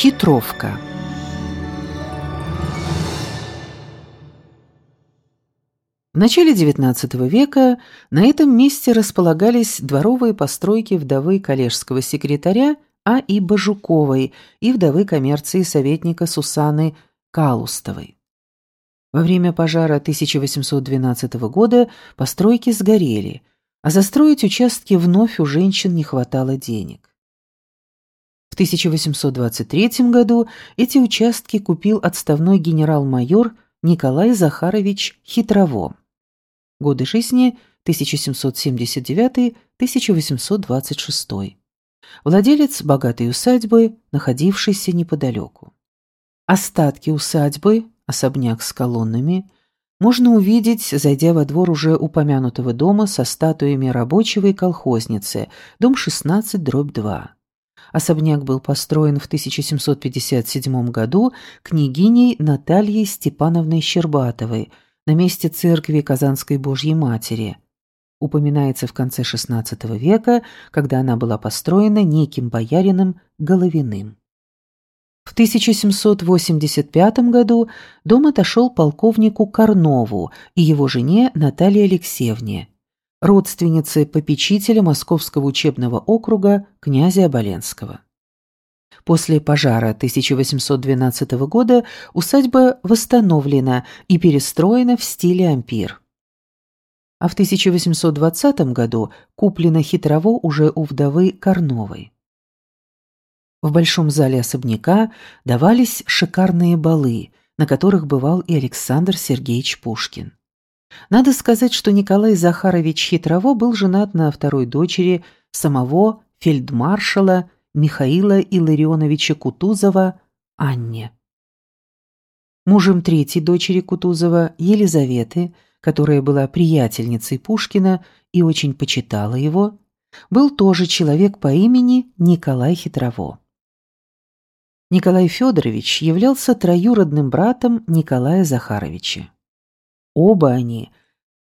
Хитровка В начале XIX века на этом месте располагались дворовые постройки вдовы коллежского секретаря А. И. Бажуковой и вдовы коммерции советника Сусаны Калустовой. Во время пожара 1812 года постройки сгорели, а застроить участки вновь у женщин не хватало денег. В 1823 году эти участки купил отставной генерал-майор Николай Захарович Хитрово. Годы жизни 1779-1826. Владелец богатой усадьбы, находившейся неподалеку. Остатки усадьбы, особняк с колоннами, можно увидеть, зайдя во двор уже упомянутого дома со статуями рабочего и колхозницы, дом 16, дробь 2. Особняк был построен в 1757 году княгиней Натальей Степановной Щербатовой – на месте церкви Казанской Божьей Матери. Упоминается в конце XVI века, когда она была построена неким боярином Головиным. В 1785 году дом отошел полковнику Корнову и его жене Наталье Алексеевне, родственнице попечителя Московского учебного округа князя Оболенского. После пожара 1812 года усадьба восстановлена и перестроена в стиле ампир. А в 1820 году куплено хитрово уже у вдовы Корновой. В большом зале особняка давались шикарные балы, на которых бывал и Александр Сергеевич Пушкин. Надо сказать, что Николай Захарович Хитрово был женат на второй дочери самого фельдмаршала Михаила Илларионовича Кутузова Анне. Мужем третьей дочери Кутузова, Елизаветы, которая была приятельницей Пушкина и очень почитала его, был тоже человек по имени Николай Хитрово. Николай Федорович являлся троюродным братом Николая Захаровича. Оба они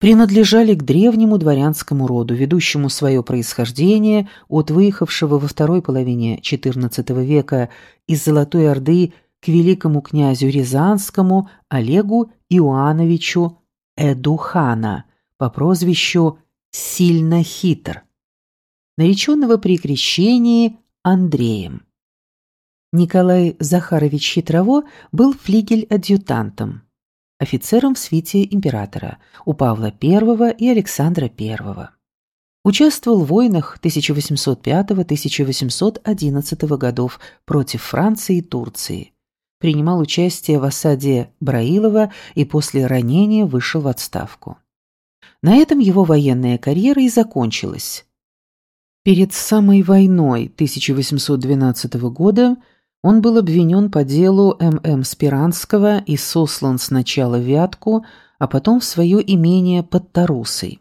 принадлежали к древнему дворянскому роду, ведущему свое происхождение от выехавшего во второй половине XIV века из Золотой Орды к великому князю Рязанскому Олегу Иоановичу Эдухана по прозвищу «Сильно хитр», нареченного при крещении Андреем. Николай Захарович Хитрово был флигель-адъютантом офицером в свите императора у Павла I и Александра I. Участвовал в войнах 1805-1811 годов против Франции и Турции. Принимал участие в осаде Браилова и после ранения вышел в отставку. На этом его военная карьера и закончилась. Перед самой войной 1812 года он был обвинен по делу М.М. Спиранского и сослан сначала в Вятку, а потом в свое имение под Тарусой.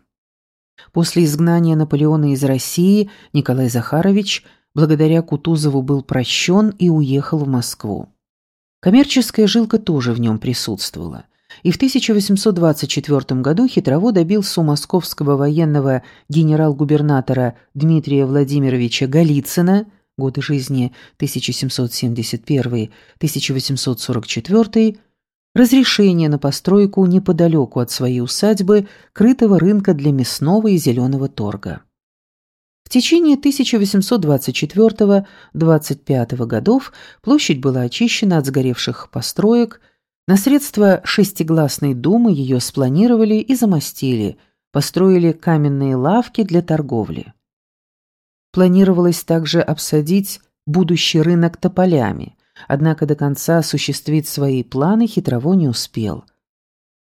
После изгнания Наполеона из России Николай Захарович благодаря Кутузову был прощен и уехал в Москву. Коммерческая жилка тоже в нем присутствовала. И в 1824 году Хитрово добился у московского военного генерал-губернатора Дмитрия Владимировича Голицына – годы жизни 1771-1844, разрешение на постройку неподалеку от своей усадьбы крытого рынка для мясного и зеленого торга. В течение 1824-25 годов площадь была очищена от сгоревших построек, на средства шестигласной думы ее спланировали и замостили, построили каменные лавки для торговли. Планировалось также обсадить будущий рынок тополями, однако до конца осуществить свои планы хитрово не успел.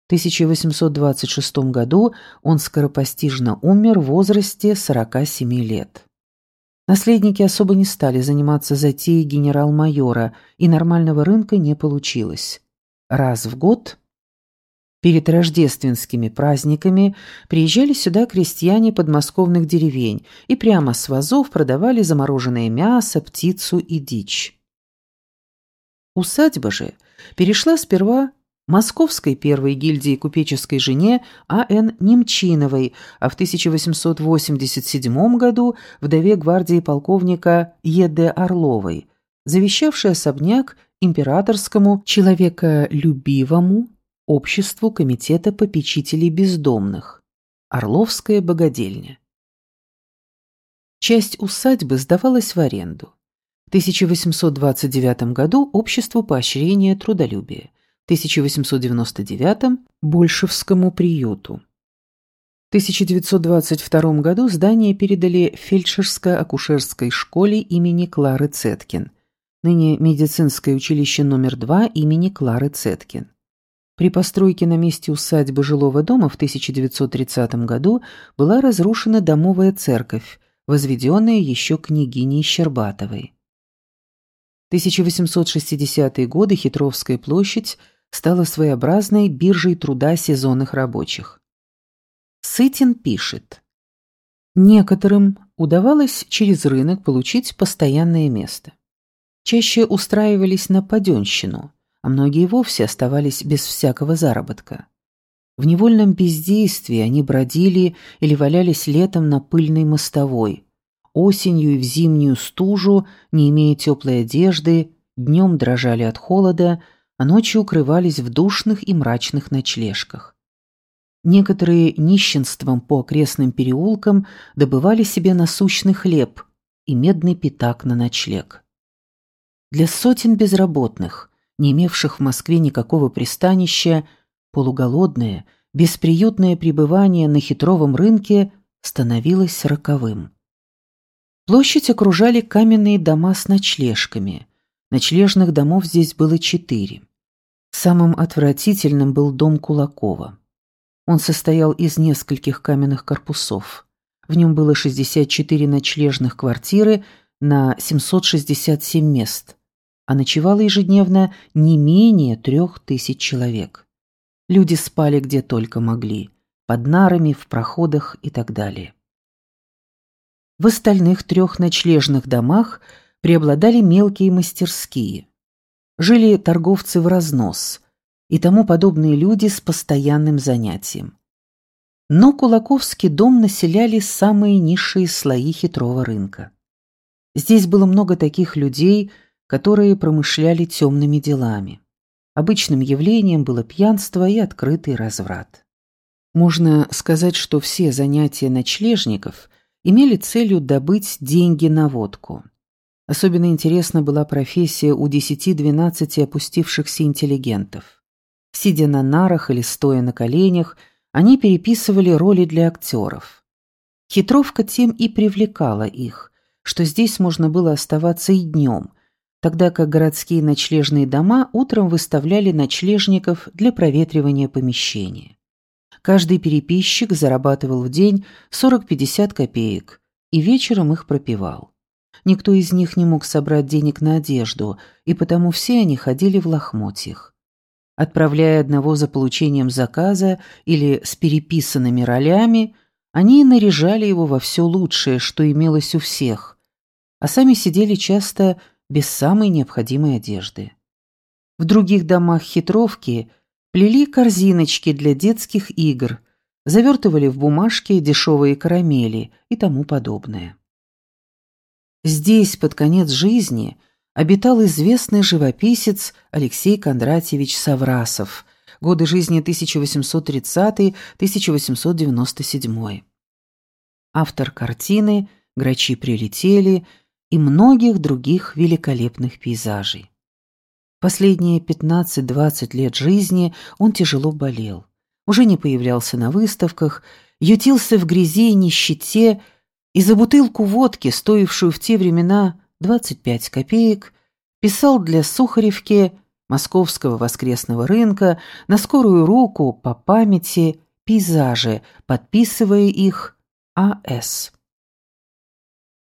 В 1826 году он скоропостижно умер в возрасте 47 лет. Наследники особо не стали заниматься затеей генерал-майора, и нормального рынка не получилось. Раз в год Перед рождественскими праздниками приезжали сюда крестьяне подмосковных деревень и прямо с вазов продавали замороженное мясо, птицу и дичь. Усадьба же перешла сперва Московской первой гильдии купеческой жене А.Н. Немчиновой, а в 1887 году вдове гвардии полковника Е.Д. Орловой, завещавший особняк императорскому человеколюбивому обществу Комитета попечителей бездомных, Орловская богадельня. Часть усадьбы сдавалась в аренду. В 1829 году Обществу поощрения трудолюбия, в 1899 – Большевскому приюту. В 1922 году здание передали фельдшерско-акушерской школе имени Клары Цеткин, ныне медицинское училище номер 2 имени Клары Цеткин. При постройке на месте усадьбы жилого дома в 1930 году была разрушена домовая церковь, возведенная еще княгиней Щербатовой. В 1860-е годы Хитровская площадь стала своеобразной биржей труда сезонных рабочих. Сытин пишет. Некоторым удавалось через рынок получить постоянное место. Чаще устраивались на паденщину, а многие вовсе оставались без всякого заработка. В невольном бездействии они бродили или валялись летом на пыльной мостовой, осенью и в зимнюю стужу, не имея теплой одежды, днем дрожали от холода, а ночью укрывались в душных и мрачных ночлежках. Некоторые нищенством по окрестным переулкам добывали себе насущный хлеб и медный пятак на ночлег. Для сотен безработных, не имевших в Москве никакого пристанища, полуголодное, бесприютное пребывание на хитровом рынке становилось роковым. Площадь окружали каменные дома с ночлежками. Ночлежных домов здесь было четыре. Самым отвратительным был дом Кулакова. Он состоял из нескольких каменных корпусов. В нем было 64 ночлежных квартиры на 767 мест, а ночевало ежедневно не менее трех тысяч человек. Люди спали где только могли, под нарами, в проходах и так далее. В остальных трех ночлежных домах преобладали мелкие мастерские. Жили торговцы в разнос – и тому подобные люди с постоянным занятием. Но Кулаковский дом населяли самые низшие слои хитрого рынка. Здесь было много таких людей, которые промышляли темными делами. Обычным явлением было пьянство и открытый разврат. Можно сказать, что все занятия ночлежников имели целью добыть деньги на водку. Особенно интересна была профессия у 10-12 опустившихся интеллигентов. Сидя на нарах или стоя на коленях, они переписывали роли для актеров. Хитровка тем и привлекала их, что здесь можно было оставаться и днем, тогда как городские ночлежные дома утром выставляли ночлежников для проветривания помещения. Каждый переписчик зарабатывал в день 40-50 копеек и вечером их пропивал. Никто из них не мог собрать денег на одежду, и потому все они ходили в лохмотьях. Отправляя одного за получением заказа или с переписанными ролями, они наряжали его во все лучшее, что имелось у всех, а сами сидели часто без самой необходимой одежды. В других домах хитровки плели корзиночки для детских игр, завертывали в бумажки дешевые карамели и тому подобное. Здесь, под конец жизни, обитал известный живописец Алексей Кондратьевич Саврасов, годы жизни 1830-1897. Автор картины «Грачи прилетели» и многих других великолепных пейзажей. Последние 15-20 лет жизни он тяжело болел, уже не появлялся на выставках, ютился в грязи и нищете, и за бутылку водки, стоившую в те времена 25 копеек, писал для Сухаревки, Московского воскресного рынка, на скорую руку, по памяти, пейзажи, подписывая их А.С.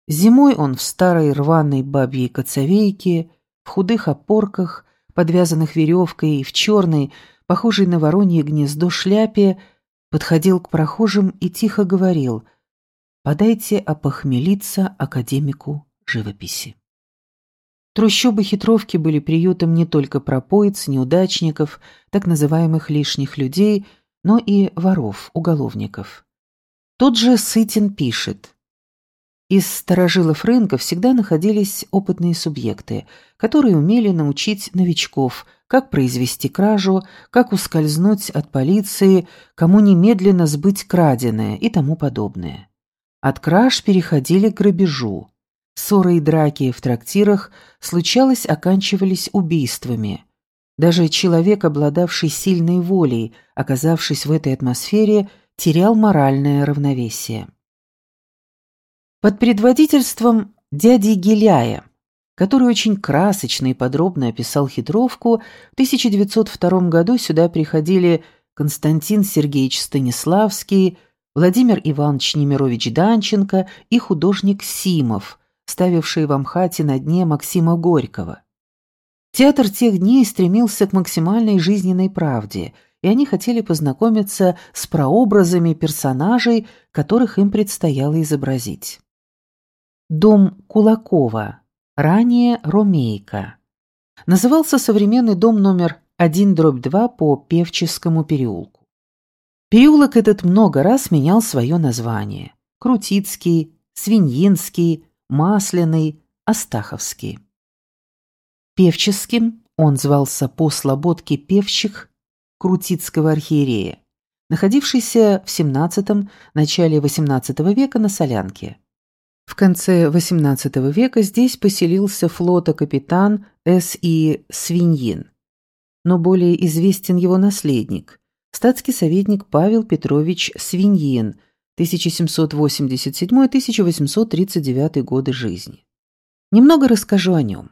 Зимой он в старой рваной бабьей коцовейке, в худых опорках, подвязанных веревкой, и в черной, похожей на воронье гнездо шляпе, подходил к прохожим и тихо говорил «Подайте опохмелиться академику живописи. Трущобы хитровки были приютом не только пропоиц, неудачников, так называемых лишних людей, но и воров, уголовников. Тот же Сытин пишет. Из старожилов рынка всегда находились опытные субъекты, которые умели научить новичков, как произвести кражу, как ускользнуть от полиции, кому немедленно сбыть краденое и тому подобное. От краж переходили к грабежу. Ссоры и драки в трактирах случалось оканчивались убийствами. Даже человек, обладавший сильной волей, оказавшись в этой атмосфере, терял моральное равновесие. Под предводительством дяди Геляя, который очень красочно и подробно описал хитровку, в 1902 году сюда приходили Константин Сергеевич Станиславский, Владимир Иванович Немирович Данченко и художник Симов, ставивший в Амхате на дне Максима Горького. Театр тех дней стремился к максимальной жизненной правде, и они хотели познакомиться с прообразами персонажей, которых им предстояло изобразить. Дом Кулакова, ранее Ромейка. Назывался современный дом номер 1-2 по Певческому переулку. Переулок этот много раз менял свое название. Крутицкий, Свиньинский, Масляный, Астаховский. Певческим он звался по слободке певчих Крутицкого архиерея, находившийся в XVII – начале XVIII века на Солянке. В конце XVIII века здесь поселился флота-капитан С.И. Свиньин, но более известен его наследник – статский советник Павел Петрович Свиньин, 1787-1839 годы жизни. Немного расскажу о нем.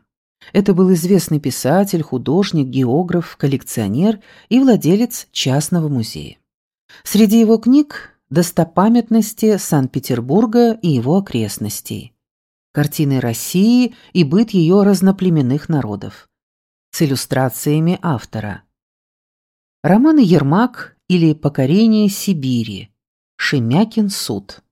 Это был известный писатель, художник, географ, коллекционер и владелец частного музея. Среди его книг «Достопамятности Санкт-Петербурга и его окрестностей», «Картины России и быт ее разноплеменных народов», с иллюстрациями автора – Романы Ермак или «Покорение Сибири», Шемякин суд.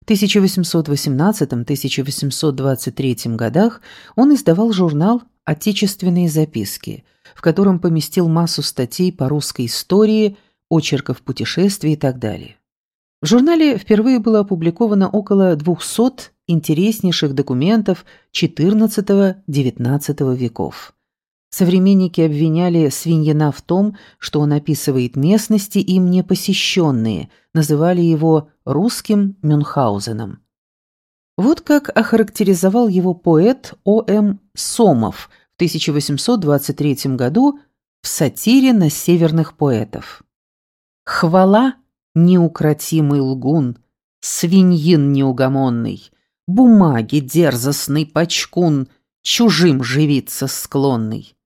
В 1818-1823 годах он издавал журнал «Отечественные записки», в котором поместил массу статей по русской истории, очерков путешествий и так далее. В журнале впервые было опубликовано около 200 интереснейших документов XIV-XIX веков. Современники обвиняли Свиньина в том, что он описывает местности, им не посещенные, называли его «русским Мюнхгаузеном». Вот как охарактеризовал его поэт О.М. Сомов в 1823 году в сатире на северных поэтов. «Хвала, неукротимый лгун, свиньин неугомонный, бумаги дерзостный пачкун, чужим живиться склонный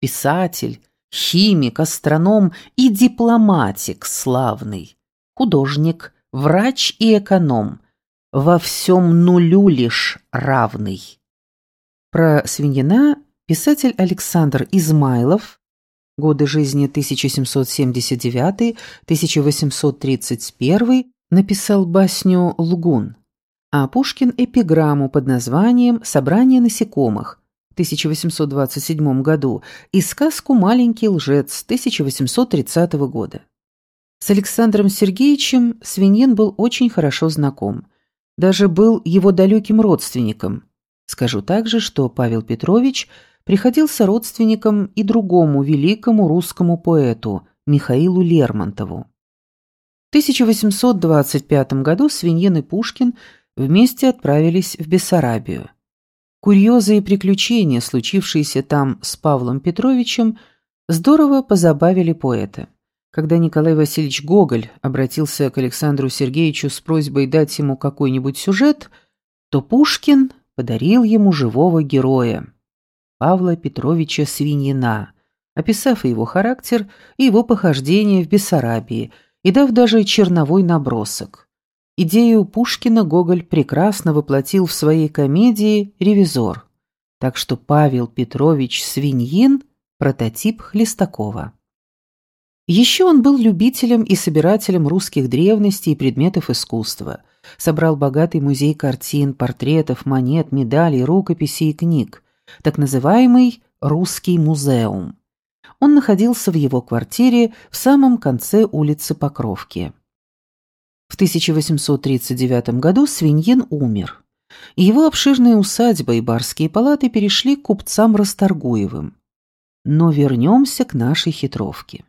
писатель, химик, астроном и дипломатик славный, художник, врач и эконом, во всем нулю лишь равный. Про Свиньина писатель Александр Измайлов, годы жизни 1779-1831, написал басню «Лгун», а Пушкин – эпиграмму под названием «Собрание насекомых», 1827 году и сказку «Маленький лжец» 1830 года. С Александром Сергеевичем Свиньин был очень хорошо знаком, даже был его далеким родственником. Скажу также, что Павел Петрович приходился родственником и другому великому русскому поэту Михаилу Лермонтову. В 1825 году Свиньин и Пушкин вместе отправились в Бессарабию. Курьезы и приключения, случившиеся там с Павлом Петровичем, здорово позабавили поэта. Когда Николай Васильевич Гоголь обратился к Александру Сергеевичу с просьбой дать ему какой-нибудь сюжет, то Пушкин подарил ему живого героя – Павла Петровича Свиньина, описав его характер и его похождения в Бессарабии и дав даже черновой набросок. Идею Пушкина Гоголь прекрасно воплотил в своей комедии «Ревизор», так что Павел Петрович Свиньин – прототип Хлестакова. Еще он был любителем и собирателем русских древностей и предметов искусства, собрал богатый музей картин, портретов, монет, медалей, рукописей и книг, так называемый «Русский музеум». Он находился в его квартире в самом конце улицы Покровки. В 1839 году Свиньин умер, его обширная усадьба и барские палаты перешли к купцам Расторгуевым. Но вернемся к нашей хитровке.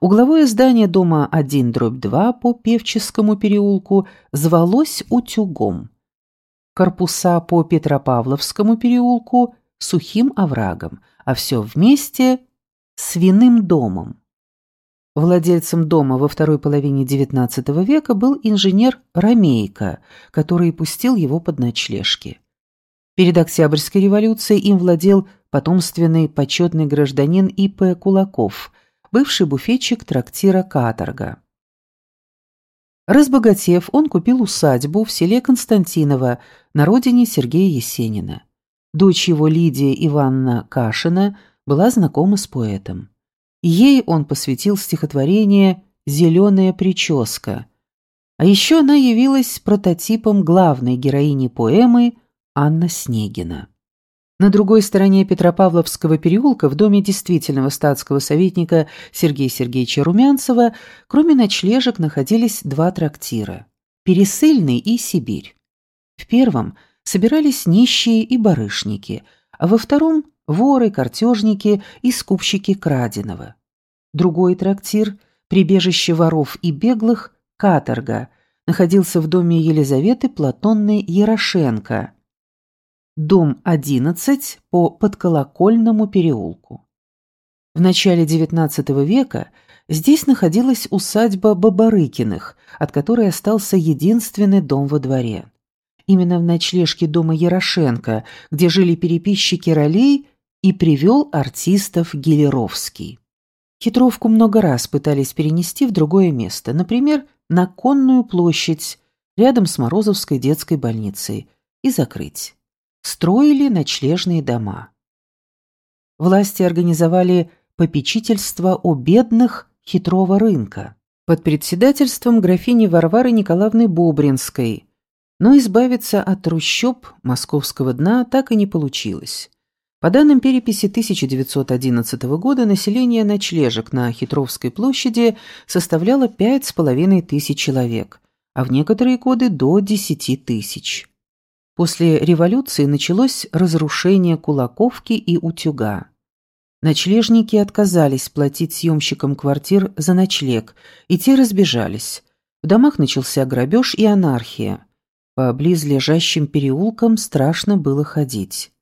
Угловое здание дома 1-2 по Певческому переулку звалось «Утюгом». Корпуса по Петропавловскому переулку – Сухим оврагом, а все вместе – Свиным домом. Владельцем дома во второй половине XIX века был инженер Ромейко, который пустил его под ночлежки. Перед Октябрьской революцией им владел потомственный почетный гражданин И.П. Кулаков, бывший буфетчик трактира «Каторга». Разбогатев, он купил усадьбу в селе Константиново на родине Сергея Есенина. Дочь его Лидия Ивановна Кашина была знакома с поэтом. Ей он посвятил стихотворение «Зеленая прическа». А еще она явилась прототипом главной героини поэмы Анна Снегина. На другой стороне Петропавловского переулка в доме действительного статского советника Сергея Сергеевича Румянцева кроме ночлежек находились два трактира – Пересыльный и Сибирь. В первом собирались нищие и барышники, а во втором – воры, картежники и скупщики краденого. Другой трактир, прибежище воров и беглых, каторга, находился в доме Елизаветы Платонной Ярошенко – дом 11 по Подколокольному переулку. В начале XIX века здесь находилась усадьба Бабарыкиных, от которой остался единственный дом во дворе. Именно в ночлежке дома Ярошенко, где жили переписчики ролей, и привел артистов Гелеровский. Хитровку много раз пытались перенести в другое место, например, на Конную площадь, рядом с Морозовской детской больницей, и закрыть строили ночлежные дома. Власти организовали попечительство о бедных хитрого рынка под председательством графини Варвары Николаевны Бобринской, но избавиться от трущоб московского дна так и не получилось. По данным переписи 1911 года, население ночлежек на Хитровской площади составляло 5,5 тысяч человек, а в некоторые годы до 10 тысяч. После революции началось разрушение Кулаковки и Утюга. Ночлежники отказались платить съемщикам квартир за ночлег, и те разбежались. В домах начался грабеж и анархия. По близлежащим переулкам страшно было ходить.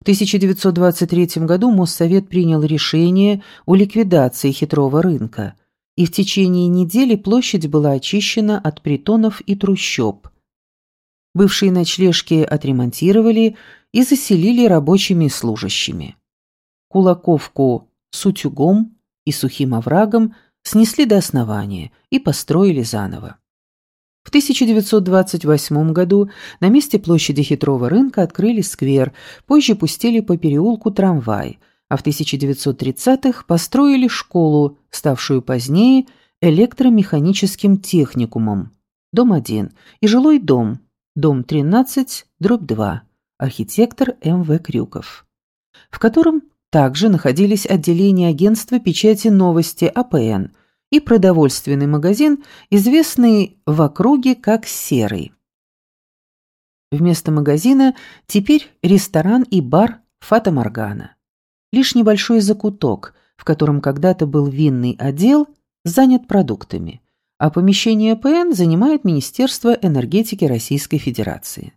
В 1923 году Моссовет принял решение о ликвидации хитрого рынка, и в течение недели площадь была очищена от притонов и трущоб. Бывшие ночлежки отремонтировали и заселили рабочими и служащими. Кулаковку с утюгом и сухим оврагом снесли до основания и построили заново. В 1928 году на месте площади Хитрого рынка открыли сквер, позже пустили по переулку трамвай, а в 1930-х построили школу, ставшую позднее электромеханическим техникумом, дом 1 и жилой дом, дом 13, дробь 2, архитектор М.В. Крюков, в котором также находились отделения агентства печати новости АПН и продовольственный магазин, известный в округе как «Серый». Вместо магазина теперь ресторан и бар «Фата Моргана». Лишь небольшой закуток, в котором когда-то был винный отдел, занят продуктами а помещение ПН занимает Министерство энергетики Российской Федерации.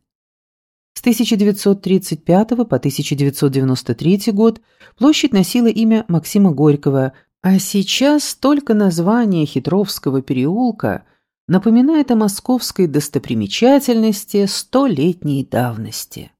С 1935 по 1993 год площадь носила имя Максима Горького, а сейчас только название Хитровского переулка напоминает о московской достопримечательности столетней давности.